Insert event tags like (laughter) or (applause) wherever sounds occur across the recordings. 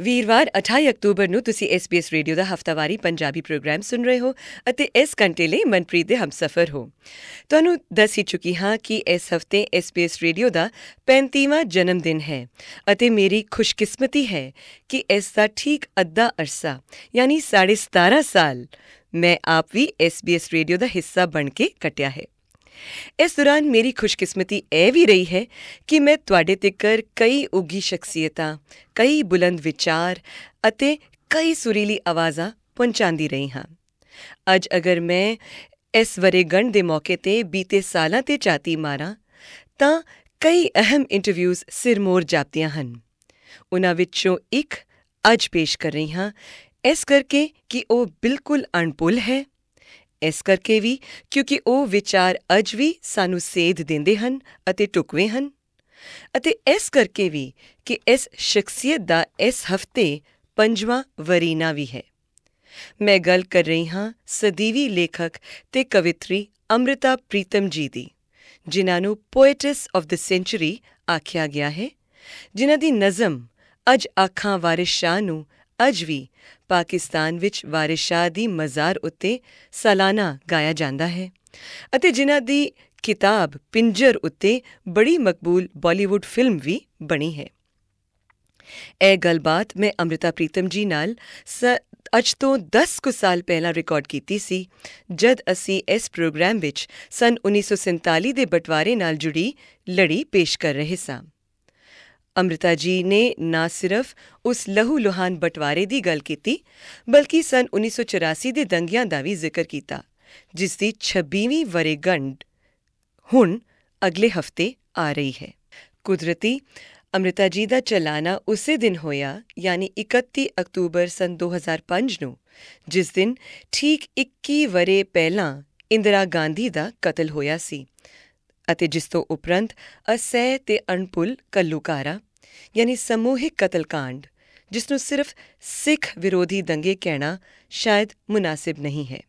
ਵੀਰਵਾਰ 28 ਅਕਤੂਬਰ ਨੂੰ ਤੁਸੀਂ SBS ਰੇਡੀਓ ਦਾ ਹਫਤਾਵਾਰੀ ਪੰਜਾਬੀ ਪ੍ਰੋਗਰਾਮ ਸੁਣ ਰਹੇ ਹੋ ਅਤੇ ਇਸ ਘੰਟੇ ਲਈ ਮਨਪ੍ਰੀਤ ਦੇ ਹਮਸਫਰ ਹੋ। ਤੁਹਾਨੂੰ ਦੱਸ ਹੀ ਚੁੱਕੀ ਹਾਂ ਕਿ ਇਸ ਹਫ਼ਤੇ SBS ਰੇਡੀਓ ਦਾ 35ਵਾਂ ਜਨਮ ਦਿਨ ਹੈ ਅਤੇ ਮੇਰੀ ਖੁਸ਼ਕਿਸਮਤੀ ਹੈ ਕਿ ਇਸ ਦਾ ਠੀਕ ਅੱਧਾ ਅਰਸਾ, ਯਾਨੀ 17.5 ਸਾਲ, ਮੈਂ ਆਪ ਵੀ SBS ਰੇਡੀਓ ਦਾ ਹਿੱਸਾ ਬਣ ਕੇ ਕਟਿਆ ਹੈ। ਇਸ ਦੌਰਾਨ ਮੇਰੀ ਖੁਸ਼ਕਿਸਮਤੀ ਇਹ ਵੀ ਰਹੀ ਹੈ ਕਿ ਮੈਂ ਤੁਹਾਡੇ ਤੱਕਰ ਕਈ ਉੱਗੀ ਸ਼ਖਸੀਅਤਾਂ, ਕਈ ਬੁਲੰਦ ਵਿਚਾਰ ਅਤੇ ਕਈ ਸੁਰੀਲੀ ਆਵਾਜ਼ਾਂ ਪਹੁੰਚਾਉਂਦੀ ਰਹੀ ਹਾਂ। ਅੱਜ ਅਗਰ ਮੈਂ ਇਸ ਵਰੇਗੰਢ ਦੇ ਮੌਕੇ ਤੇ ਬੀਤੇ ਸਾਲਾਂ ਤੇ ਚਾਤੀ ਮਾਰਾਂ, ਤਾਂ ਕਈ ਅਹਿਮ ਇੰਟਰਵਿਊਜ਼ ਸਿਰਮੋਰ ਜਾਪਦੀਆਂ ਹਨ। ਉਹਨਾਂ ਵਿੱਚੋਂ ਇੱਕ ਅੱਜ ਪੇਸ਼ ਕਰ ਰਹੀ ਹਾਂ, ਇਸ ਕਰਕੇ ਕਿ ਉਹ ਬਿਲਕੁਲ ਅਣਪੁੱਲ ਹੈ। ਇਸ ਕਰਕੇ ਵੀ ਕਿਉਂਕਿ ਉਹ ਵਿਚਾਰ ਅੱਜ ਵੀ ਸਾਨੂੰ ਸੇਧ ਦਿੰਦੇ ਹਨ ਅਤੇ ਟੁਕਵੇਂ ਹਨ। ਅਤੇ ਇਸ ਕਰਕੇ ਵੀ ਕਿ ਇਸ ਸ਼ਖਸੀਅਤ ਦਾ ਇਸ ਹਫ਼ਤੇ ਪੰਜਵਾਂ ਵਰੀਨਾ ਵੀ ਹੈ। ਮੈਂ ਗੱਲ ਕਰ ਰਹੀ ਹਾਂ ਸਦੀਵੀ ਲੇਖਕ ਤੇ ਕਵਿਤਰੀ ਅੰਮ੍ਰਿਤਾ ਪ੍ਰੀਤਮ ਜੀ ਦੀ, ਜਿਨ੍ਹਾਂ ਨੂੰ ਪੋਇਟਸ ਆਫ ਦ ਸੈਂਚੁਰੀ ਆਖਿਆ ਗਿਆ ਹੈ, ਜਿਨ੍ਹਾਂ ਦੀ ਨਜ਼ਮ ਅੱਜ ਆਖਾਂ ਵਾਰਿਸ ਸ਼ਾਹ ਨੂੰ ਅੱਜ ਵੀ ਪਾਕਿਸਤਾਨ ਵਿੱਚ ਵਾਰਿਸ ਸ਼ਾਹ ਦੀ ਮਜ਼ਾਰ ਉੱਤੇ ਸਾਲਾਨਾ ਗਾਇਆ ਜਾਂਦਾ ਹੈ ਅਤੇ ਜਿਨ੍ਹਾਂ ਦੀ ਕਿਤਾਬ ਪਿੰਜਰ ਉੱਤੇ ਬੜੀ ਮਕਬੂਲ ਬਾਲੀਵੁੱਡ ਫਿਲਮ ਵੀ ਬਣੀ ਹੈ। ਇਹ ਗੱਲਬਾਤ ਮੈਂ ਅੰਮ੍ਰਿਤਾ ਪ੍ਰੀਤਮ ਜੀ ਨਾਲ ਅੱਜ ਤੋਂ 10 ਕੁ ਸਾਲ ਪਹਿਲਾਂ ਰਿਕਾਰਡ ਕੀਤੀ ਸੀ, ਜਦ ਅਸੀਂ ਇਸ ਪ੍ਰੋਗਰਾਮ ਵਿੱਚ ਸਨ 1947 ਦੇ ਬਟਵਾਰੇ ਨਾਲ ਜੁੜੀ ਲੜੀ ਪੇਸ਼ ਕਰ ਰਹੇ ਸਾਂ। ਅੰਮ੍ਰਿਤਾ ਜੀ ਨੇ ਨਾ ਸਿਰਫ ਉਸ ਲਹੂ ਲੁਹਾਨ ਬਟਵਾਰੇ ਦੀ ਗੱਲ ਕੀਤੀ, ਬਲਕਿ ਸਨ 1984 ਦੇ ਦੰਗਿਆਂ ਦਾ ਵੀ ਜ਼ਿਕਰ ਕੀਤਾ, ਜਿਸ ਦੀ 26ਵੀਂ ਵਰੇਗੰਢ ਹੁਣ ਅਗਲੇ ਹਫ਼ਤੇ ਆ ਰਹੀ ਹੈ। ਕੁਦਰਤੀ ਅੰਮ੍ਰਿਤਾ ਜੀ ਦਾ ਚਲਾਣਾ ਉਸੇ ਦਿਨ ਹੋਇਆ, ਯਾਨੀ 31 ਅਕਤੂਬਰ ਸਨ 2005 ਨੂੰ, ਜਿਸ ਦਿਨ ਠੀਕ 21 ਵਰੇ ਪਹਿਲਾਂ ਇੰਦਰਾ ਗਾਂਧੀ ਦਾ ਕਤਲ ਹੋਇਆ ਸੀ ਅਤੇ ਜਿਸ ਤੋਂ ਉਪਰੰਤ ਅਸਹਿ ਤੇ ਅਣਪੁੱਲ ਕੱਲੂਕਾਰਾ ਯਾਨੀ ਸਮੂਹਿਕ ਕਤਲकांड ਜਿਸ ਨੂੰ ਸਿਰਫ ਸਿੱਖ ਵਿਰੋਧੀ ਦੰਗੇ ਕਹਿਣਾ ਸ਼ਾਇਦ ਮੁਨਾਸਿਬ ਨਹੀਂ ਹੈ।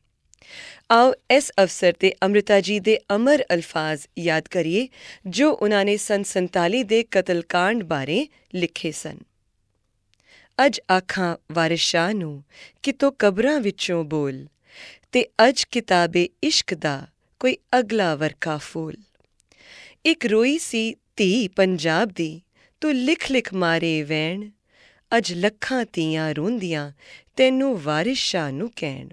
ਆਓ ਇਸ ਅਵਸਰ ਤੇ ਅਮ੍ਰਿਤਾ ਜੀ ਦੇ ਅਮਰ ਅਲਫਾਜ਼ ਯਾਦ ਕਰੀਏ, ਜੋ ਉਹਨਾਂ ਨੇ ਸਨ 47 ਦੇ ਕਤਲकांड ਬਾਰੇ ਲਿਖੇ ਸਨ। ਅੱਜ ਆਖਾਂ ਵਾਰਿਸ਼ਾਂ ਨੂੰ, ਕਿਤੋਂ ਕਬਰਾਂ ਵਿੱਚੋਂ ਬੋਲ, ਤੇ ਅੱਜ ਕਿਤਾਬੇ ਇਸ਼ਕ ਦਾ ਕੋਈ ਅਗਲਾ ਵਰਕਾ ਫੂਲ। ਇੱਕ ਰੋਈ ਸੀ ਧੀ ਪੰਜਾਬ ਦੀ ਤੂੰ ਲਿਖ ਲਿਖ ਮਾਰੇ ਵੈਣ ਅਜ ਲੱਖਾਂ ਤੀਆਂ ਰੋਂਦੀਆਂ, ਤੈਨੂੰ ਵਾਰਿਸ ਸ਼ਾਹ ਨੂੰ ਕਹਿਣ।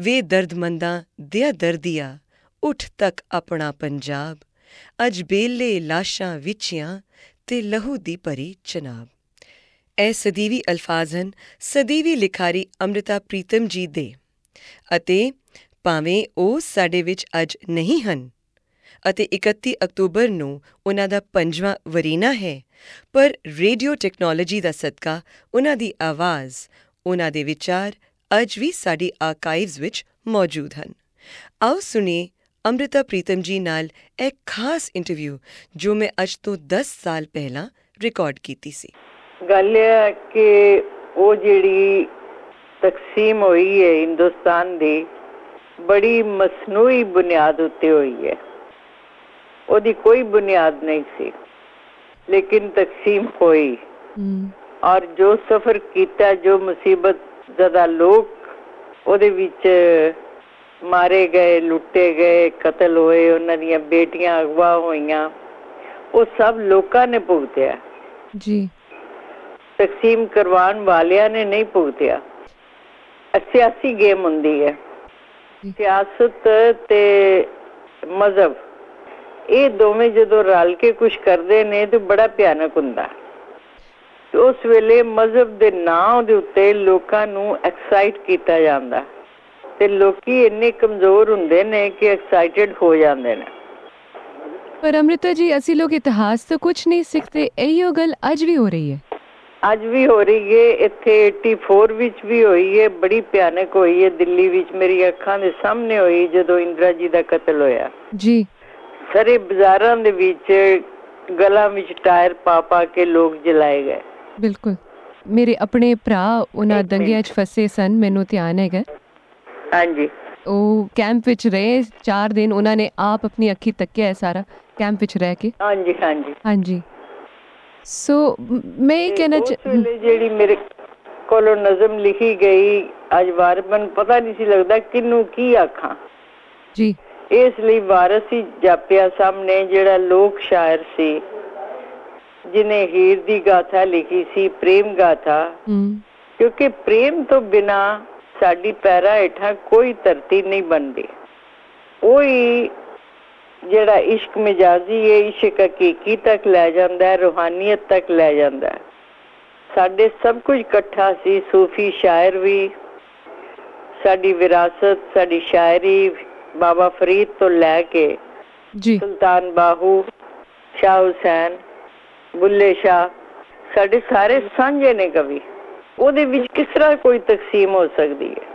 ਵੇ ਦਰਦਮੰਦਾਂ, ਦਿਆ ਦਰਦੀਆ, ਉਠ ਤੱਕ ਆਪਣਾ ਪੰਜਾਬ, ਅਜ ਬੇਲੇ ਲਾਸ਼ਾਂ ਵਿਚਿਆਂ ਤੇ ਲਹੂ ਦੀ ਭਰੀ ਚਨਾਬ। ਐ ਸਦੀਵੀ ਅਲਫਾਜ਼ ਹਨ ਸਦੀਵੀ ਲਿਖਾਰੀ ਅੰਮ੍ਰਿਤਾ ਪ੍ਰੀਤਮ ਜੀ ਦੇ। ਅਤੇ ਭਾਵੇਂ ਉਹ ਸਾਡੇ ਵਿੱਚ ਅੱਜ ਨਹੀਂ ਹਨ ਅਤੇ 31 ਅਕਤੂਬਰ ਨੂੰ ਉਹਨਾਂ ਦਾ ਪੰਜਵਾਂ ਵਰੀਨਾ ਹੈ। ਪਰ ਰੇਡੀਓ ਟੈਕਨੋਲੋਜੀ ਦਾ ਸਦਕਾ ਉਹਨਾਂ ਦੀ ਆਵਾਜ਼, ਉਹਨਾਂ ਦੇ ਵਿਚਾਰ ਅੱਜ ਵੀ ਸਾਡੀ ਆਰਕਾਈਵਸ ਵਿੱਚ ਮੌਜੂਦ ਹਨ। ਆਓ ਸੁਣੀ ਅੰਮ੍ਰਿਤਾ ਪ੍ਰੀਤਮ ਜੀ ਨਾਲ ਇੱਕ ਖਾਸ ਇੰਟਰਵਿਊ ਜੋ ਮੈਂ ਅੱਜ ਤੋਂ 10 ਸਾਲ ਪਹਿਲਾਂ ਰਿਕਾਰਡ ਕੀਤੀ ਸੀ। ਗੱਲ ਇਹ ਕਿ ਉਹ ਜਿਹੜੀ ਤਕਸੀਮ ਹੋਈ ਹੈ ਹਿੰਦੁਸਤਾਨ ਦੀ, ਬੜੀ ਮਸਨੂਈ ਬੁਨਿਆਦ ਉੱਤੇ ਹੋਈ ਹੈ। ਉਹਦੀ ਕੋਈ ਬੁਨਿਆਦ ਨਹੀਂ ਸੀ। ਲੇਕਿਨ ਤਕਸੀਮ ਹੋਈ। ਔਰ ਜੋ ਸਫਰ ਕੀਤਾ ਜੋ ਮੁਸੀਬਤ ਜ਼ਦਾ ਲੋਕ ਉਹਦੇ ਵਿੱਚ ਮਾਰੇ ਗਏ ਲੁੱਟੇ ਗਏ ਕਤਲ ਹੋਏ ਉਹਨਾਂ ਦੀਆਂ ਬੇਟੀਆਂ ਅਗਵਾ ਹੋਈਆਂ ਉਹ ਸਭ ਲੋਕਾਂ ਨੇ ਭੁਗਤਿਆ ਜੀ। ਤਕਸੀਮ ਕਰਵਾਉਣ ਵਾਲਿਆਂ ਨੇ ਨਹੀਂ ਭੁਗਤਿਆ ਸਿਆਸੀ ਗੇਮ ਹੁੰਦੀ ਹੈ। ਸਿਆਸਤ ਤੇ ਮਜ਼ਹਬ। ਇਹ ਦੋਵੇਂ ਜਦੋਂ ਰਲ ਕੇ ਕੁਝ ਕਰਦੇ ਨੇ ਤੇ ਬੜਾ ਭਿਆਨਕ ਹੁੰਦਾ। ਉਸ ਵੇਲੇ ਮਜ਼ਹਬ ਦੇ ਨਾਂ ਦੇ ਉੱਤੇ ਲੋਕਾਂ ਨੂੰ ਐਕਸਾਈਟ ਕੀਤਾ ਜਾਂਦਾ। ਤੇ ਲੋਕੀ ਇੰਨੇ ਕਮਜ਼ੋਰ ਹੁੰਦੇ ਨੇ ਕਿ ਐਕਸਾਈਟਡ ਹੋ ਜਾਂਦੇ ਨੇ। ਪਰ ਅਮ੍ਰਿਤਾ ਜੀ ਅਸੀਂ ਲੋਕ ਇਤਿਹਾਸ ਤੋਂ ਕੁਝ ਨਹੀਂ ਸਿੱਖਦੇ ਇਹੋ ਗੱਲ ਅੱਜ ਵੀ ਹੋ ਰਹੀ ਹੈ। ਅੱਜ ਵੀ ਹੋ ਰਹੀ ਹੈ ਇੱਥੇ 84 ਵਿੱਚ ਵੀ ਹੋਈ ਹੈ ਬੜੀ ਭਿਆਨਕ ਹੋਈ ਹੈ ਦਿੱਲੀ ਵਿੱਚ ਮੇਰੀ ਅੱਖਾਂ ਦੇ ਸਾਹਮਣੇ ਹੋਈ ਜਦੋਂ ਇੰਦਰਾ ਜੀ ਦਾ ਕਤਲ ਹੋਇਆ। ਜੀ। ਸਾਰੇ ਬਾਜ਼ਾਰਾਂ ਦੇ ਵਿੱਚ ਗਲਾਂ ਵਿੱਚ ਟਾਇਰ ਪਾ ਪਾ ਕੇ ਲੋਕ ਜਲਾਏ ਗਏ। ਬਿਲਕੁਲ। ਮੇਰੇ ਆਪਣੇ ਭਰਾ ਉਹਨਾਂ ਦੰਗਿਆਂ 'ਚ ਫਸੇ ਸਨ ਮੈਨੂੰ ਧਿਆਨ ਹੈਗਾ। ਹਾਂਜੀ। ਉਹ ਕੈਂਪ ਵਿੱਚ ਰਹੇ 4 ਦਿਨ ਉਹਨਾਂ ਨੇ ਆਪ ਆਪਣੀ ਅੱਖੀ ਤੱਕਿਆ ਹੈ ਸਾਰਾ ਕੈਂਪ ਵਿੱਚ ਰਹਿ ਕੇ। ਹਾਂਜੀ ਹਾਂਜੀ। ਹਾਂਜੀ। ਸੋ ਮ- ਇਹ ਕਹਿਣਾ ਜਿਹੜੀ ਮੇਰੇ ਕੋਲੋਂ ਨਜ਼ਮ ਲਿਖੀ ਗਈ ਅੱਜ ਵਾਰ ਮੈਨੂੰ ਪਤਾ ਨਹੀਂ ਸੀ ਲੱਗਦਾ ਕਿਨੂੰ ਕੀ ਆਖਾਂ। ਜੀ। ਇਸ ਲਈ ਵਾਰਸ ਹੀ ਜਾਪਿਆ ਸਾਹਮਣੇ ਜਿਹੜਾ ਲੋਕ ਸ਼ਾਇਰ ਸੀ ਜਿਨੇ ਹੀਰ ਦੀ ਗਾਥਾ ਲਿਖੀ ਸੀ ਪ੍ਰੇਮ ਗਾਥਾ। ਕਿਉਂਕਿ ਪ੍ਰੇਮ ਤੋਂ ਬਿਨਾ ਸਾਡੀ ਪੈਰਾਂ ਹੇਠਾਂ ਕੋਈ ਧਰਤੀ ਨਹੀਂ ਬਣਦੀ। ਉਹੀ ਜਿਹੜਾ ਇਸ਼ਕ ਮਜਾਜ਼ੀ ਹੈ ਇਸ਼ਕ ਹਕੀਕੀ ਤੱਕ ਲੈ ਜਾਂਦਾ ਹੈ ਰੂਹਾਨੀਅਤ ਤੱਕ ਲੈ ਜਾਂਦਾ ਹੈ। ਸਾਡੇ ਸਭ ਕੁਝ ਇਕੱਠਾ ਸੀ ਸੂਫੀ ਸ਼ਾਇਰ ਵੀ ਸਾਡੀ ਵਿਰਾਸਤ ਸਾਡੀ ਸ਼ਾਇਰੀ ਬਾਬਾ ਫਰੀਦ ਤੋਂ ਲੈ ਕੇ ਜੀ। ਸੁਲਤਾਨ ਬਾਹੂ ਸ਼ਾਹ ਹੁਸੈਨ ਬੁੱਲੇ ਸ਼ਾਹ ਸਾਡੇ ਸਾਰੇ ਸਾਂਝੇ ਨੇ ਕਵੀ। ਉਹਦੇ ਵਿੱਚ ਕਿਸ ਤਰ੍ਹਾਂ ਕੋਈ ਤਕਸੀਮ ਹੋ ਸਕਦੀ ਹੈ?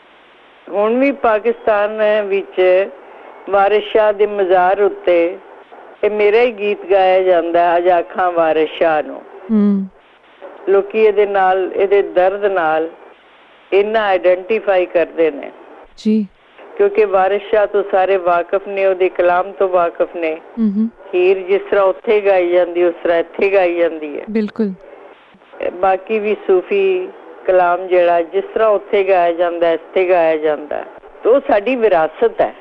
ਹੁਣ ਵੀ ਪਾਕਿਸਤਾਨ ਵਿੱਚ ਵਾਰਿਸ ਸ਼ਾਹ ਦੇ ਮਜ਼ਾਰ ਉੱਤੇ ਇਹ ਮੇਰਾ ਹੀ ਗੀਤ ਗਾਇਆ ਜਾਂਦਾ ਹੈ ਅੱਜ ਆਖਾਂ ਵਾਰਿਸ ਸ਼ਾਹ ਨੂੰ। ਲੋਕੀ ਇਹਦੇ ਨਾਲ ਇਹਦੇ ਦਰਦ ਨਾਲ ਇੰਨਾ ਆਇਡੈਂਟੀਫਾਈ ਕਰਦੇ ਨੇ। ਜੀ। ਕਿਉਂਕਿ ਵਾਰਿਸ ਸ਼ਾਹ ਤੋਂ ਸਾਰੇ ਵਾਕਿਫ ਨੇ ਉਹਦੇ ਕਲਾਮ ਤੋਂ ਵਾਕਿਫ ਨੇ। ਹੀਰ ਜਿਸ ਤਰ੍ਹਾਂ ਉੱਥੇ ਗਾਈ ਜਾਂਦੀ ਉਸ ਤਰ੍ਹਾਂ ਇੱਥੇ ਗਾਈ ਜਾਂਦੀ ਹੈ। ਬਿਲਕੁਲ। ਬਾਕੀ ਵੀ ਸੂਫੀ ਕਲਾਮ ਜਿਹੜਾ ਜਿਸ ਤਰ੍ਹਾਂ ਉੱਥੇ ਗਾਇਆ ਜਾਂਦਾ ਇੱਥੇ ਗਾਇਆ ਜਾਂਦਾ ਉਹ ਸਾਡੀ ਵਿਰਾਸਤ ਹੈ।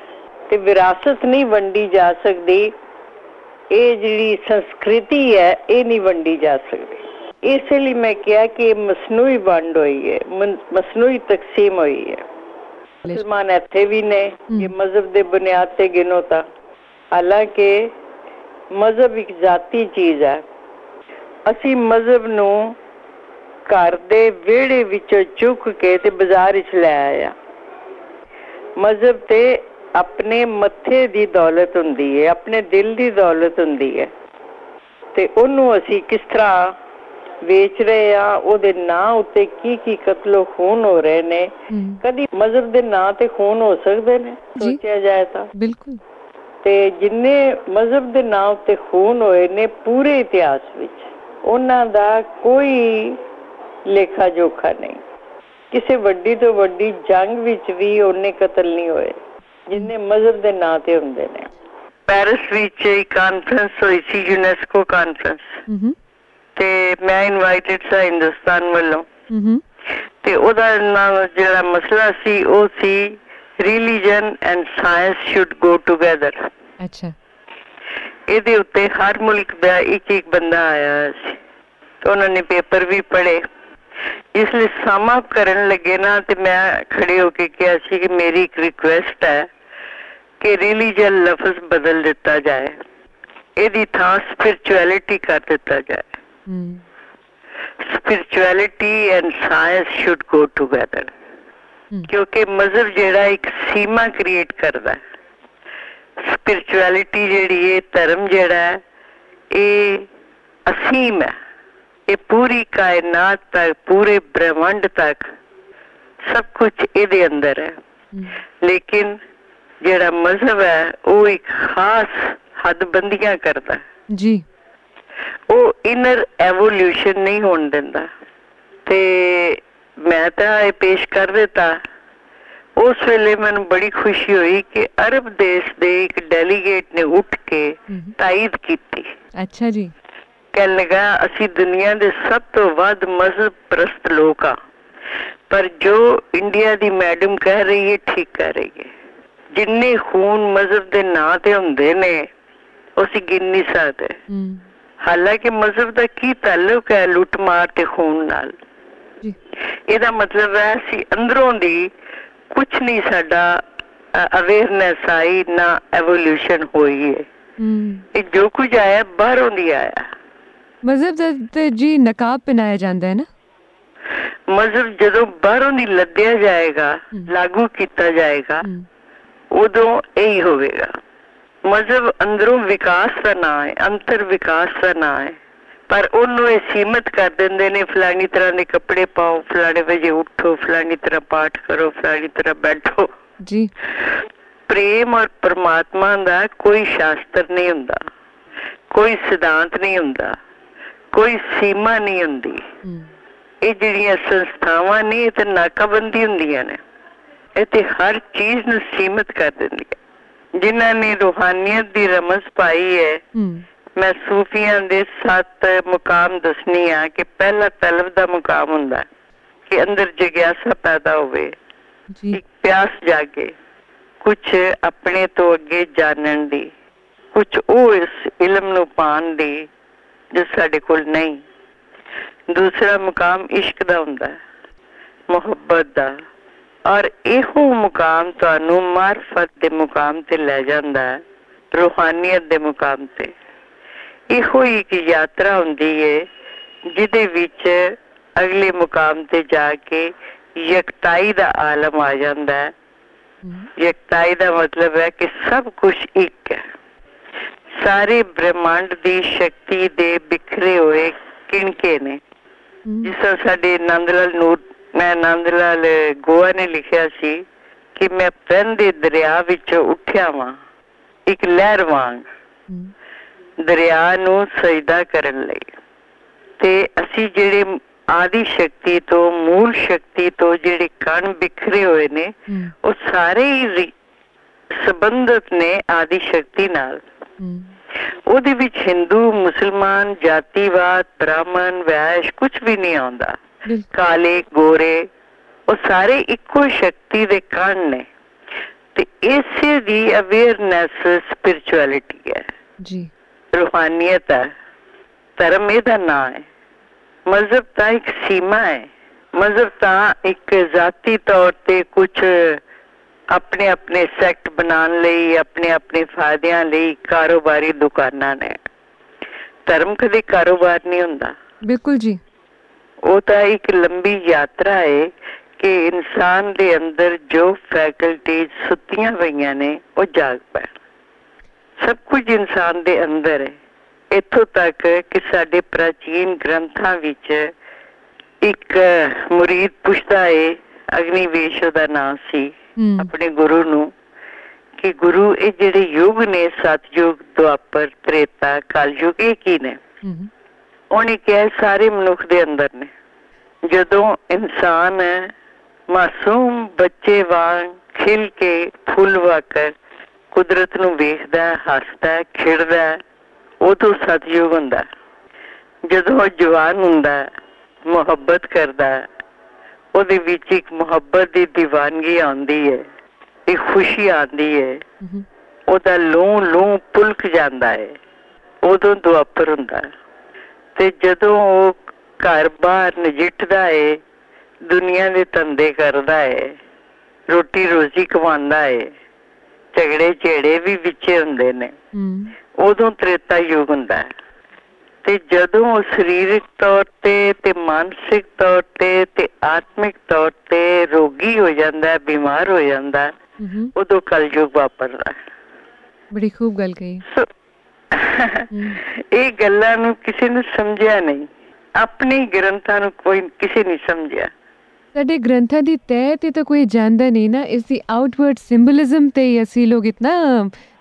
ਤੇ ਵਿਰਾਸਤ ਨਹੀਂ ਵੰਡੀ ਜਾ ਸਕਦੀ। ਇਹ ਜਿਹੜੀ ਸੰਸਕ੍ਰਿਤੀ ਹੈ ਇਹ ਨਹੀਂ ਵੰਡੀ ਜਾ ਸਕਦੀ। ਇਸ ਲਈ ਮੈਂ ਕਿਹਾ ਕਿ ਮਸਨੂਈ ਵੰਡ ਹੋਈ ਹੈ ਮਸਨੂਈ ਤਕਸੀਮ ਹੋਈ ਹੈ। ਮੁਸਲਮਾਨ ਇੱਥੇ ਵੀ ਨੇ ਇਹ ਮਜ਼ਹਬ ਦੇ ਬੁਨਿਆਦ ਤੇ ਗਿਨੋ ਤਾਂ। ਹਾਲਾਂਕਿ ਮਜ਼ਹਬ ਇੱਕ ਜ਼ਾਤੀ ਚੀਜ਼ ਹੈ। ਅਸੀਂ ਮਜ਼ਹਬ ਨੂੰ ਘਰ ਦੇ ਵਿਹੜੇ ਵਿੱਚੋਂ ਚੁੱਕ ਕੇ ਤੇ ਬਾਜ਼ਾਰ ਵਿੱਚ ਲੈ ਆਇਆ ਮਜ਼ਹਬ ਤੇ ਆਪਣੇ ਮੱਥੇ ਦੀ ਦੌਲਤ ਹੁੰਦੀ ਹੈ ਆਪਣੇ ਦਿਲ ਦੀ ਦੌਲਤ ਹੁੰਦੀ ਹੈ। ਤੇ ਉਹਨੂੰ ਅਸੀਂ ਕਿਸ ਤਰ੍ਹਾਂ ਵੇਚ ਰਹੇ ਆ ਉਹਦੇ ਨਾਂ ਉੱਤੇ ਕੀ ਕੀ ਕਤਲੋ ਖੂਨ ਹੋ ਰਹੇ ਨੇ। ਕਦੀ ਮਜ਼ਹਬ ਦੇ ਨਾਂ ਤੇ ਖੂਨ ਹੋ ਸਕਦੇ ਨੇ। ਸੋਚਿਆ ਜਾਏ ਤਾਂ। ਬਿਲਕੁਲ। ਤੇ ਜਿੰਨੇ ਮਜ਼ਹਬ ਦੇ ਨਾਂ ਉੱਤੇ ਖੂਨ ਹੋਏ ਨੇ ਪੂਰੇ ਇਤਿਹਾਸ ਵਿੱਚ ਉਹਨਾਂ ਦਾ ਕੋਈ ਲੇਖਾ ਜੋਖਾ ਨਹੀਂ। ਕਿਸੇ ਵੱਡੀ ਤੋਂ ਵੱਡੀ ਜੰਗ ਵਿੱਚ ਵੀ ਉਹਨੇ ਕਤਲ ਨਹੀਂ ਹੋਏ ਜਿੰਨੇ ਮਜ਼ਹਬ ਦੇ ਨਾਂ ਤੇ ਹੁੰਦੇ ਨੇ। ਪੈਰਿਸ ਵਿੱਚ ਇੱਕ ਕਾਨਫਰੰਸ ਹੋਈ ਸੀ ਯੂਨੈਸਕੋ ਕਾਨਫਰੰਸ ਤੇ ਮੈਂ ਇਨਵਾਈਟਡ ਸਾਂ ਹਿੰਦੁਸਤਾਨ ਵੱਲੋਂ। ਤੇ ਉਹਦਾ ਜਿਹੜਾ ਮਸਲਾ ਸੀ ਉਹ ਸੀ religion and science should go together ਅੱਛਾ। ਇਹਦੇ ਉੱਤੇ ਹਰ ਮੁਲਕ ਦਾ ਇੱਕ ਇੱਕ ਬੰਦਾ ਆਇਆ ਸੀ। ਤੇ ਉਹਨਾਂ ਨੇ ਪੇਪਰ ਵੀ ਪੜ੍ਹੇ। ਇਸ ਲਈ ਸਮ ਕਰਨ ਲੱਗੇ ਨਾ ਤੇ ਮੈਂ ਖੜੇ ਹੋ ਕੇ ਕਿਹਾ ਸੀ ਕਿ ਮੇਰੀ ਇੱਕ ਰਿਕੁਐਸਟ ਹੈ ਕਿ ਰਿਲੀਜਨ ਲਫ਼ਜ਼ ਬਦਲ ਦਿੱਤਾ ਜਾਏ। ਇਹਦੀ ਥਾਂ ਸਪਿਰਚੁਅਲਿਟੀ ਕਰ ਦਿੱਤਾ ਜਾਏ। ਹਮ spirituality and science should go together. ਹਮ ਕਿਉਂਕਿ ਮਜ਼ਹਬ ਜਿਹੜਾ ਇੱਕ ਸੀਮਾ ਕ੍ਰੀਏਟ ਕਰਦਾ ਸਪਿਰਚੁਅਲਿਟੀ ਜਿਹੜੀ ਹੈ ਧਰਮ ਜਿਹੜਾ ਇਹ ਅਸੀਮ ਹੈ ਇਹ ਪੂਰੀ ਕਾਇਨਾਤ ਤੱਕ ਪੂਰੇ ਬ੍ਰਹਿਮੰਡ ਤੱਕ ਸਭ ਕੁਝ ਇਹਦੇ ਅੰਦਰ ਹੈ ਲੇਕਿਨ ਜਿਹੜਾ ਮਜ਼ਹਬ ਹੈ ਉਹ ਇੱਕ ਖਾਸ ਹੱਦਬੰਦੀਆਂ ਕਰਦਾ ਜੀ ਉਹ ਇਨਰ ਐਵੋਲੂਸ਼ਨ ਨਹੀਂ ਹੋਣ ਦਿੰਦਾ। ਤੇ ਮੈਂ ਤਾਂ ਇਹ ਪੇਸ਼ ਕਰ ਦਿੱਤਾ। ਉਸ ਵੇਲੇ ਮੈਨੂੰ ਬੜੀ ਖੁਸ਼ੀ ਹੋਈ ਕਿ ਅਰਬ ਦੇਸ਼ ਦੇ ਇੱਕ ਡੈਲੀਗੇਟ ਨੇ ਉੱਠ ਕੇ ਤਾਇਦ ਕੀਤੀ। ਅੱਛਾ ਜੀ। ਕਹਿਣ ਲੱਗਾ ਅਸੀਂ ਦੁਨੀਆ ਦੇ ਸਭ ਤੋਂ ਵੱਧ ਮਜ਼ਹਬ ਪ੍ਰਸਤ ਲੋਕ ਆ। ਪਰ ਜੋ ਇੰਡੀਆ ਦੀ ਮੈਡਮ ਕਹਿ ਰਹੀ ਹੈ ਠੀਕ ਕਹਿ ਰਹੀ ਹੈ। ਜਿੰਨੇ ਖੂਨ ਮਜ਼ਹਬ ਦੇ ਨਾਂ ਤੇ ਹੁੰਦੇ ਨੇ ਉਹ ਅਸੀਂ ਗਿਣ ਨਹੀਂ ਸਕਦੇ। ਹਾਲਾਂਕਿ ਮਜ਼ਹਬ ਦਾ ਕੀ ਤਾਲੁਕ ਹੈ ਲੁੱਟ ਮਾਰ ਤੇ ਖੂਨ ਨਾਲ? ਜੀ। ਇਹਦਾ ਮਤਲਬ ਹੈ ਅਸੀਂ ਅੰਦਰੋਂ ਦੀ ਕੁਝ ਨਹੀਂ ਸਾਡਾ ਅਵੇਅਰਨੈਸ ਆਈ ਨਾ ਐਵੋਲੂਸ਼ਨ ਹੋਈ ਹੈ। ਇਹ ਜੋ ਕੁਝ ਆਇਆ ਬਾਹਰੋਂ ਦੀ ਆਇਆ। ਮਜ਼ਹਬ ਤੇ ਜੀ ਨਕਾਬ ਪਹਿਨਾਇਆ ਜਾਂਦਾ ਹੈ ਨਾ? ਮਜ਼ਹਬ ਜਦੋਂ ਬਾਹਰੋਂ ਦੀ ਲੱਦਿਆ ਜਾਏਗਾ। ਲਾਗੂ ਕੀਤਾ ਜਾਏਗਾ ਉਦੋਂ ਇਹੀ ਹੋਵੇਗਾ। ਮਜ਼ਹਬ ਅੰਦਰੋਂ ਵਿਕਾਸ ਦਾ ਨਾਂ ਹੈ ਅੰਤਰ ਵਿਕਾਸ ਦਾ ਨਾਂ ਹੈ। ਪਰ ਉਹਨੂੰ ਇਹ ਸੀਮਤ ਕਰ ਦਿੰਦੇ ਨੇ ਫਲਾਣੀ ਤਰ੍ਹਾਂ ਦੇ ਕੱਪੜੇ ਪਾਓ ਫਲਾਣੇ ਵਜੇ ਉੱਠੋ ਫਲਾਣੀ ਤਰ੍ਹਾਂ ਪਾਠ ਕਰੋ ਫਲਾਣੀ ਤਰ੍ਹਾਂ ਬੈਠੋ। ਜੀ। ਪ੍ਰੇਮ ਔਰ ਪਰਮਾਤਮਾ ਦਾ ਕੋਈ ਸ਼ਾਸਤਰ ਨਹੀਂ ਹੁੰਦਾ ਕੋਈ ਸਿਧਾਂਤ ਨਹੀਂ ਹੁੰਦਾ ਕੋਈ ਸੀਮਾ ਨਹੀਂ ਹੁੰਦੀ। ਇਹ ਜਿਹੜੀਆਂ ਸੰਸਥਾਵਾਂ ਨੇ ਇਹ ਤੇ ਨਾਕਾਬੰਦੀ ਹੁੰਦੀਆਂ ਨੇ। ਇਹ ਤੇ ਹਰ ਚੀਜ਼ ਨੂੰ ਸੀਮਤ ਕਰ ਦਿੰਦੀਆਂ। ਜਿਨ੍ਹਾਂ ਨੇ ਰੂਹਾਨੀਅਤ ਦੀ ਰਮਜ਼ ਪਾਈ ਹੈ ਮੈਂ ਸੂਫੀਆਂ ਦੇ ਸੱਤ ਮੁਕਾਮ ਦੱਸਨੀ ਆ ਕਿ ਪਹਿਲਾ ਤਲਬ ਦਾ ਮੁਕਾਮ ਹੁੰਦਾ ਕਿ ਅੰਦਰ ਜਿਗਿਆਸਾ ਪੈਦਾ ਹੋਵੇ ਜੀ। ਇੱਕ ਪਿਆਸ ਜਾਗੇ ਕੁਝ ਆਪਣੇ ਤੋਂ ਅੱਗੇ ਜਾਣਨ ਦੀ ਕੁਝ ਉਹ ਇਸ ਇਲਮ ਨੂੰ ਪਾਣ ਦੀ ਜੋ ਸਾਡੇ ਕੋਲ ਨਹੀਂ। ਦੂਸਰਾ ਮੁਕਾਮ ਇਸ਼ਕ ਦਾ ਹੁੰਦਾ ਹੈ ਮੁਹੱਬਤ ਦਾ। ਔਰ ਇਹੋ ਮੁਕਾਮ ਤੁਹਾਨੂੰ ਮਾਰਫਤ ਦੇ ਮੁਕਾਮ ਤੇ ਲੈ ਜਾਂਦਾ ਹੈ ਰੂਹਾਨੀਅਤ ਦੇ ਮੁਕਾਮ ਤੇ। ਇਹੋ ਹੀ ਇੱਕ ਯਾਤਰਾ ਹੁੰਦੀ ਹੈ ਜਿਹਦੇ ਵਿੱਚ ਅਗਲੇ ਮੁਕਾਮ ਤੇ ਜਾ ਕੇ ਯਕਤਾਈ ਦਾ ਆਲਮ ਆ ਜਾਂਦਾ ਹੈ। ਹਮ, ਯਕਤਾਈ ਦਾ ਮਤਲਬ ਹੈ ਕਿ ਸਭ ਕੁਝ ਇੱਕ ਹੈ। ਸਾਰੇ ਬ੍ਰਹਿਮੰਡ ਦੀ ਸ਼ਕਤੀ ਦੇ ਬਿਖਰੇ ਹੋਏ ਕਿਣਕੇ ਨੇ। ਜਿਸ ਤਰ੍ਹਾਂ ਸਾਡੇ ਨੰਦ ਲਾਲ ਨੂਰ ਮੈਂ ਨੰਦ ਲਾਲ ਗੋਆ ਨੇ ਲਿਖਿਆ ਸੀ ਕਿ ਮੈਂ ਵਹਿੰਦੇ ਦਰਿਆ ਵਿੱਚੋਂ ਉੱਠਿਆ ਵਾਂ ਇੱਕ ਲਹਿਰ ਵਾਂਗ। ਦਰਿਆ ਨੂੰ ਸਜਦਾ ਕਰਨ ਲਈ। ਤੇ ਅਸੀਂ ਜਿਹੜੇ ਆਦੀ ਸ਼ਕਤੀ ਤੋਂ ਮੂਲ ਸ਼ਕਤੀ ਤੋਂ ਜਿਹੜੇ ਕਣ ਬਿਖਰੇ ਹੋਏ ਨੇ ਉਹ ਸਾਰੇ ਹੀ ਸੰਬੰਧਿਤ ਨੇ ਆਦੀ ਸ਼ਕਤੀ ਨਾਲ। ਉਹਦੇ ਵਿੱਚ ਹਿੰਦੂ ਮੁਸਲਮਾਨ ਜਾਤੀਵਾਦ ਬ੍ਰਾਹਮਣ ਵੈਸ਼ ਕੁਝ ਵੀ ਨਹੀਂ ਆਉਂਦਾ। (laughs) ਕਾਲੇ ਗੋਰੇ ਉਹ ਸਾਰੇ ਇੱਕੋ ਸ਼ਕਤੀ ਦੇ ਕਣ ਨੇ। ਤੇ ਇਸੇ ਦੀ ਅਵੇਅਰਨੈਸ ਸਪਿਰਚੁਅਲਿਟੀ ਹੈ। ਜੀ। ਰੂਹਾਨੀਅਤ ਹੈ। ਧਰਮ ਇਹਦਾ ਨਾਂ ਹੈ। ਮਜ਼ਹਬ ਤਾਂ ਇੱਕ ਸੀਮਾ ਹੈ। ਮਜ਼ਹਬ ਤਾਂ ਇੱਕ ਜ਼ਾਤੀ ਤੌਰ ਤੇ ਕੁਝ ਆਪਣੇ ਆਪਣੇ ਸੈਕਟ ਬਣਾਉਣ ਲਈ ਆਪਣੇ ਆਪਣੇ ਫਾਇਦਿਆਂ ਲਈ ਕਾਰੋਬਾਰੀ ਦੁਕਾਨਾਂ ਨੇ। ਧਰਮ ਕਦੇ ਕਾਰੋਬਾਰ ਨਹੀਂ ਹੁੰਦਾ। ਬਿਲਕੁਲ ਜੀ। ਉਹ ਤਾਂ ਇੱਕ ਲੰਬੀ ਯਾਤਰਾ ਹੈ ਕਿ ਇਨਸਾਨ ਦੇ ਅੰਦਰ ਜੋ ਫੈਕਲਟੀ ਸੁੱਤੀਆਂ ਪਈਆਂ ਨੇ ਉਹ ਜਾਗ ਪੈਣ। ਸਭ ਕੁਝ ਇਨਸਾਨ ਦੇ ਅੰਦਰ ਹੈ ਇੱਥੋਂ ਤੱਕ ਕਿ ਸਾਡੇ ਪ੍ਰਾਚੀਨ ਗ੍ਰੰਥਾਂ ਵਿੱਚ ਇੱਕ ਮੁਰੀਦ ਪੁੱਛਦਾ ਹੈ ਅਗਨੀਵੇਸ਼ ਦਾ ਨਾਮ ਸੀ ਆਪਣੇ ਗੁਰੂ ਨੂੰ ਕਿ ਗੁਰੂ ਇਹ ਜਿਹੜੇ ਯੁੱਗ ਨੇ ਸਤਯੁਗ ਦੁਆਪਰ ਤ੍ਰੇਤਾ ਕਲਯੁਗ ਇਹ ਕੀ ਨੇ? ਉਹਨੇ ਕਿਹਾ ਸਾਰੇ ਮਨੁੱਖ ਦੇ ਅੰਦਰ ਨੇ। ਜਦੋਂ ਇਨਸਾਨ ਮਾਸੂਮ ਬੱਚੇ ਵਾਂਗ ਖਿਲ ਕੇ ਫੁੱਲ ਵਾਕਰ ਕੁਦਰਤ ਨੂੰ ਵੇਖਦਾ ਹੈ, ਹੱਸਦਾ ਹੈ, ਖੇਡਦਾ ਹੈ, ਉਦੋਂ ਸਤਯੁਗ ਹੁੰਦਾ ਹੈ। ਜਦੋਂ ਉਹ ਜਵਾਨ ਹੁੰਦਾ ਹੈ, ਮੁਹੱਬਤ ਕਰਦਾ ਹੈ, ਉਹਦੇ ਵਿੱਚ ਇੱਕ ਮੁਹੱਬਤ ਦੀ دیਵਾਨਗੀ ਆਉਂਦੀ ਹੈ ਇੱਕ ਖੁਸ਼ੀ ਆਉਂਦੀ ਹੈ ਉਹਦਾ ਲੂੰ ਲੂੰ ਪੁਲਕ ਜਾਂਦਾ ਹੈ ਉਦੋਂ ਦੁਆਪਰ ਹੁੰਦਾ ਹੈ। ਤੇ ਜਦੋਂ ਉਹ ਘਰ ਬਾਹਰ ਨਜਿੱਠਦਾ ਹੈ ਦੁਨੀਆ ਦੇ ਧੰਦੇ ਕਰਦਾ ਹੈ ਰੋਟੀ ਰੋਜ਼ੀ ਕਮਾਉਂਦਾ ਹੈ ਝਗੜੇ ਝੇੜੇ ਵੀ ਵਿੱਚੇ ਹੁੰਦੇ ਨੇ। ਉਦੋਂ ਤ੍ਰੇਤਾ ਯੁਗ ਹੁੰਦਾ ਹੈ। ਤੇ ਜਦੋਂ ਉਹ ਸਰੀਰਕ ਤੌਰ ਤੇ ਤੇ ਮਾਨਸਿਕ ਤੌਰ ਤੇ ਤੇ ਆਤਮਿਕ ਤੌਰ ਤੇ ਰੋਗੀ ਹੋ ਜਾਂਦਾ ਬਿਮਾਰ ਹੋ ਜਾਂਦਾ ਉਦੋਂ ਕਲਯੁਗ ਵਾਪਰਦਾ ਬੜੀ ਖੂਬ ਗੱਲ ਕਹੀ। ਇਹ ਗੱਲਾਂ ਨੂੰ ਕਿਸੇ ਨੇ ਸਮਝਿਆ ਨਹੀਂ। ਆਪਣੇ ਗ੍ਰੰਥਾਂ ਨੂੰ ਕੋਈ ਕਿਸੇ ਨਹੀਂ ਸਮਝਿਆ। ਸਾਡੇ ਗ੍ਰੰਥਾਂ ਦੀ ਤਹਿ ਤੇ ਤਾਂ ਕੋਈ ਜਾਣਦਾ ਨਹੀਂ ਨਾ ਇਸ ਦੀ ਆਊਟਵਰਡ ਸਿੰਬਲਿਜ਼ਮ ਤੇ ਹੀ ਅਸੀਂ ਲੋਕ ਇਤਨਾ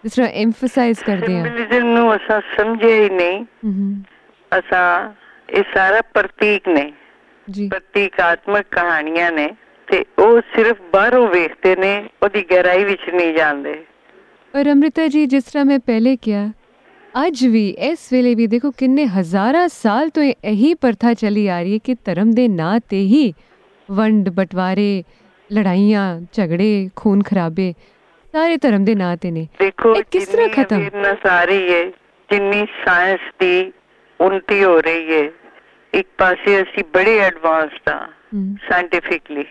ਜਿਸ ਤਰ੍ਹਾਂ ਐਮਫਸਾਈਜ਼ ਕਰਦੇ ਹਾਂ। ਸਿੰਬਲਿਜ਼ਮ ਨੂੰ ਅਸਾਂ ਸਮਝਿਆ ਹੀ ਨਹੀਂ। ਅਸਾਂ ਇਹ ਸਾਰਾ ਪ੍ਰਤੀਕ ਨੇ। ਜੀ। ਪ੍ਰਤੀਕਾਤਮਕ ਕਹਾਣੀਆਂ ਨੇ ਤੇ ਉਹ ਸਿਰਫ ਬਾਹਰੋਂ ਵੇਖਦੇ ਨੇ ਉਹਦੀ ਗਹਿਰਾਈ ਵਿੱਚ ਨਹੀਂ ਜਾਂਦੇ। ਪਰ ਅੰਮ੍ਰਿਤਾ ਜੀ ਜਿਸ ਤਰ੍ਹਾਂ ਮੈਂ ਪਹਿਲੇ ਕਿਹਾ ਅੱਜ ਵੀ ਇਸ ਵੇਲੇ ਵੀ ਦੇਖੋ ਕਿੰਨੇ ਹਜ਼ਾਰਾਂ ਸਾਲ ਤੋਂ ਇਹ- ਪ੍ਰਥਾ ਚੱਲੀ ਆ ਰਹੀ ਹੈ ਕਿ ਧਰਮ ਦੇ ਨਾਂ ਤੇ ਹੀ ਵੰਡ ਬਟਵਾਰੇ ਲੜਾਈਆਂ ਝਗੜੇ ਖੂਨ ਖਰਾਬੇ ਸਾਰੇ ਧਰਮ ਦੇ ਨਾਂ ਤੇ ਨੇ। ਦੇਖੋ ਇਹ ਕਿਸ ਤਰ੍ਹਾਂ ਖਤਮ? ਆ ਰਹੀ ਹੈ ਜਿੰਨੀ ਸਾਇੰਸ ਦੀ ਉન્નਤੀ ਹੋ ਰਹੀ ਹੈ ਇੱਕ ਪਾਸੇ ਅਸੀਂ ਬੜੇ ਐਡਵਾਂਸਡ ਹਮ, ਸਾਇੰਟੀਫਿਕਲੀ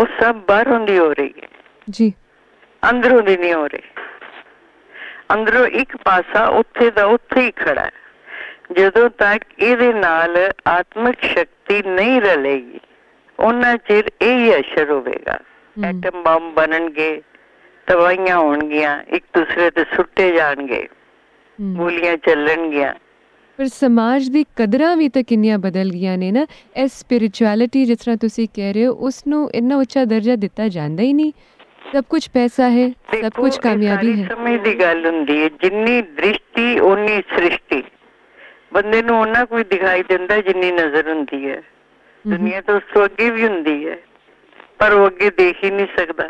ਉਹ ਸਭ ਬਾਹਰੋਂ ਦੀ ਹੋ ਰਹੀ ਹੈ। ਜੀ। ਅੰਦਰੋਂ ਦੀ ਨਹੀਂ ਹੋ ਰਹੀ। ਅੰਦਰੋਂ ਇੱਕ ਪਾਸਾ ਉੱਥੇ ਦਾ ਉੱਥੇ ਹੀ ਖੜਾ ਹੈ। ਜਦੋਂ ਤੱਕ ਇਹਦੇ ਨਾਲ ਆਤਮਿਕ ਸ਼ਕਤੀ ਨਹੀਂ ਰਲੇਗੀ ਉਹਨਾਂ ਚਿਰ ਇਹ ਹੀ ਅਸਰ ਹੋਵੇਗਾ। ਐਟਮ ਬੰਬ ਬਣਨਗੇ ਦਵਾਈਆਂ ਹੋਣਗੀਆਂ ਇੱਕ ਦੂਸਰੇ ਤੇ ਸੁੱਟੇ ਜਾਣਗੇ। ਗੋਲੀਆਂ ਚੱਲਣਗੀਆਂ। ਪਰ ਸਮਾਜ ਦੀ ਕਦਰਾਂ ਵੀ ਤਾਂ ਕਿੰਨੀਆਂ ਬਦਲ ਗਈਆਂ ਨੇ ਨਾ ਇਹ ਸਪਿਰਿਚੁਅਲਿਟੀ ਜਿਸ ਤਰ੍ਹਾਂ ਤੁਸੀਂ ਕਹਿ ਰਹੇ ਹੋ ਉਸ ਨੂੰ ਇੰਨਾ ਉੱਚਾ ਦਰਜਾ ਦਿੱਤਾ ਜਾਂਦਾ ਹੀ ਨਹੀਂ। ਸਭ ਕੁਝ ਪੈਸਾ ਹੈ ਸਭ ਕੁਝ ਕਾਮਯਾਬੀ ਹੈ। ਸਮਝ ਦੀ ਗੱਲ ਹੁੰਦੀ ਹੈ ਜਿੰਨੀ ਦ੍ਰਿਸ਼ਟੀ ਓਨੀ ਸ੍ਰਿਸ਼ਟੀ। ਬੰਦੇ ਨੂੰ ਉਹਨਾਂ ਕੋਈ ਦਿਖਾਈ ਦਿੰਦਾ ਜਿੰਨੀ ਨਜ਼ਰ ਹੁੰਦੀ ਹੈ। ਦੁਨੀਆ ਤਾਂ ਉਸ ਤੋਂ ਅੱਗੇ ਵੀ ਹੁੰਦੀ ਹੈ ਪਰ ਉਹ ਅੱਗੇ ਦੇਖ ਹੀ ਨਹੀਂ ਸਕਦਾ।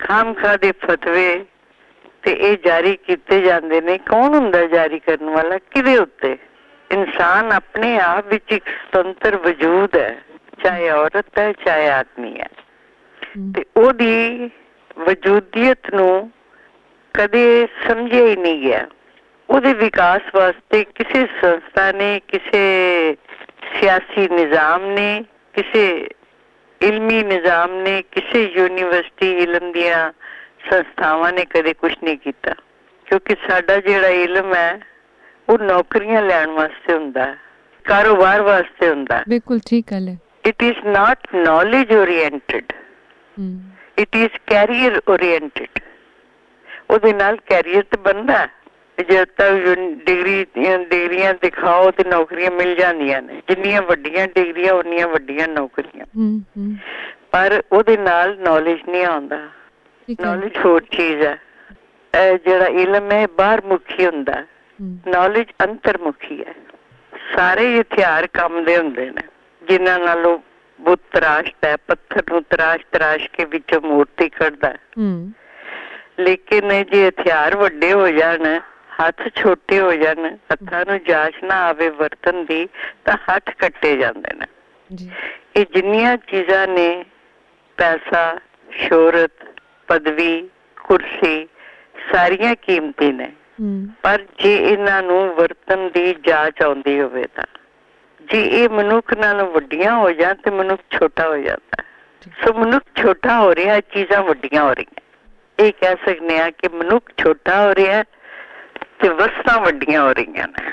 ਖਾਮ ਖਾ ਦੇ ਫਤਵੇ ਤੇ ਇਹ ਜਾਰੀ ਕੀਤੇ ਜਾਂਦੇ ਨੇ ਕੌਣ ਹੁੰਦਾ ਜਾਰੀ ਕਰਨ ਵਾਲਾ? ਕਿਹਦੇ ਉੱਤੇ? ਇਨਸਾਨ ਆਪਣੇ ਆਪ ਵਿੱਚ ਇੱਕ ਸੁਤੰਤਰ ਵਜੂਦ ਹੈ ਚਾਹੇ ਔਰਤ ਹੈ ਚਾਹੇ ਆਦਮੀ ਹੈ। ਤੇ ਉਹਦੀ ਵਜੂਦੀਅਤ ਨੂੰ ਕਦੇ ਸਮਝਿਆ ਹੀ ਨਹੀਂ ਗਿਆ। ਉਹਦੇ ਵਿਕਾਸ ਵਾਸਤੇ ਕਿਸੇ ਸੰਸਥਾ ਨੇ ਕਿਸੇ ਸਿਆਸੀ ਨਿਜ਼ਾਮ ਨੇ ਕਿਸੇ ਇਲਮੀ ਨਿਜ਼ਾਮ ਨੇ ਕਿਸੇ ਯੂਨੀਵਰਸਿਟੀ ਇਲਮ ਦੀਆਂ ਸੰਸਥਾਵਾਂ ਨੇ ਕਦੇ ਕੁਝ ਨਹੀਂ ਕੀਤਾ। ਕਿਉਂਕਿ ਸਾਡਾ ਜਿਹੜਾ ਇਲਮ ਹੈ ਉਹ ਨੌਕਰੀਆਂ ਲੈਣ ਵਾਸਤੇ ਹੁੰਦਾ ਹੈ ਕਾਰੋਬਾਰ ਵਾਸਤੇ ਹੁੰਦਾ ਹੈ। ਬਿਲਕੁਲ ਠੀਕ ਗੱਲ ਹੈ। It is not knowledge oriented it is career oriented ਉਹਦੇ ਨਾਲ ਕੈਰੀਅਰ ਤੇ ਬਣਦਾ ਹੈ। ਜਦ ਤੱਕ ਡਿਗਰੀ ਡਿਗਰੀਆਂ ਦਿਖਾਓ ਤੇ ਨੌਕਰੀਆਂ ਮਿਲ ਜਾਂਦੀਆਂ ਨੇ। ਜਿੰਨੀਆਂ ਵੱਡੀਆਂ ਡਿਗਰੀਆਂ ਉਨੀਆਂ ਵੱਡੀਆਂ ਨੌਕਰੀਆਂ। ਪਰ ਉਹਦੇ ਨਾਲ ਨੌਲੇਜ ਨਹੀਂ ਆਉਂਦਾ। ਨੌਲੇਜ ਹੋਰ ਚੀਜ਼ ਹੈ। ਜਿਹੜਾ ਇਲਮ ਹੈ ਬਾਹਰ ਮੁਖੀ ਹੁੰਦਾ ਨੌਲੇਜ ਅੰਤਰਮੁਖੀ ਹੈ। ਸਾਰੇ ਹਥਿਆਰ ਕੰਮ ਦੇ ਹੁੰਦੇ ਨੇ। ਜਿਨ੍ਹਾਂ ਨਾਲ ਉਹ ਬੁੱਤ ਤਰਾਸ਼ਦਾ ਪੱਥਰ ਨੂੰ ਤਰਾਸ਼ ਤਰਾਸ਼ ਕੇ ਵਿੱਚੋਂ ਮੂਰਤੀ ਕੱਢਦਾ ਹੈ। ਲੇਕਿਨ ਜੇ ਹਥਿਆਰ ਵੱਡੇ ਹੋ ਜਾਣ ਹੱਥ ਛੋਟੇ ਹੋ ਜਾਣ ਹੱਥਾਂ ਨੂੰ ਜਾਂਚ ਨਾ ਆਵੇ ਵਰਤਨ ਦੀ ਤਾਂ ਹੱਥ ਕੱਟੇ ਜਾਂਦੇ ਨੇ। ਜੀ। ਇਹ ਜਿੰਨੀਆਂ ਚੀਜ਼ਾਂ ਨੇ ਪੈਸਾ ਸ਼ੋਹਰਤ ਪਦਵੀ ਕੁਰਸੀ ਸਾਰੀਆਂ ਕੀਮਤੀ ਨੇ। ਪਰ ਜੇ ਇਹਨਾਂ ਨੂੰ ਵਰਤਨ ਦੀ ਜਾਂਚ ਆਉਂਦੀ ਹੋਵੇ ਤਾਂ। ਜੇ ਇਹ ਮਨੁੱਖ ਨਾਲੋਂ ਵੱਡੀਆਂ ਹੋ ਜਾਣ ਤੇ ਮਨੁੱਖ ਛੋਟਾ ਹੋ ਜਾਂਦਾ। ਸੋ ਮਨੁੱਖ ਛੋਟਾ ਹੋ ਰਿਹਾ ਚੀਜ਼ਾਂ ਵੱਡੀਆਂ ਹੋ ਰਹੀਆਂ। ਇਹ ਕਹਿ ਸਕਦੇ ਆ ਕਿ ਮਨੁੱਖ ਛੋਟਾ ਹੋ ਰਿਹਾ ਤੇ ਵਸਤਾਂ ਵੱਡੀਆਂ ਹੋ ਰਹੀਆਂ ਨੇ।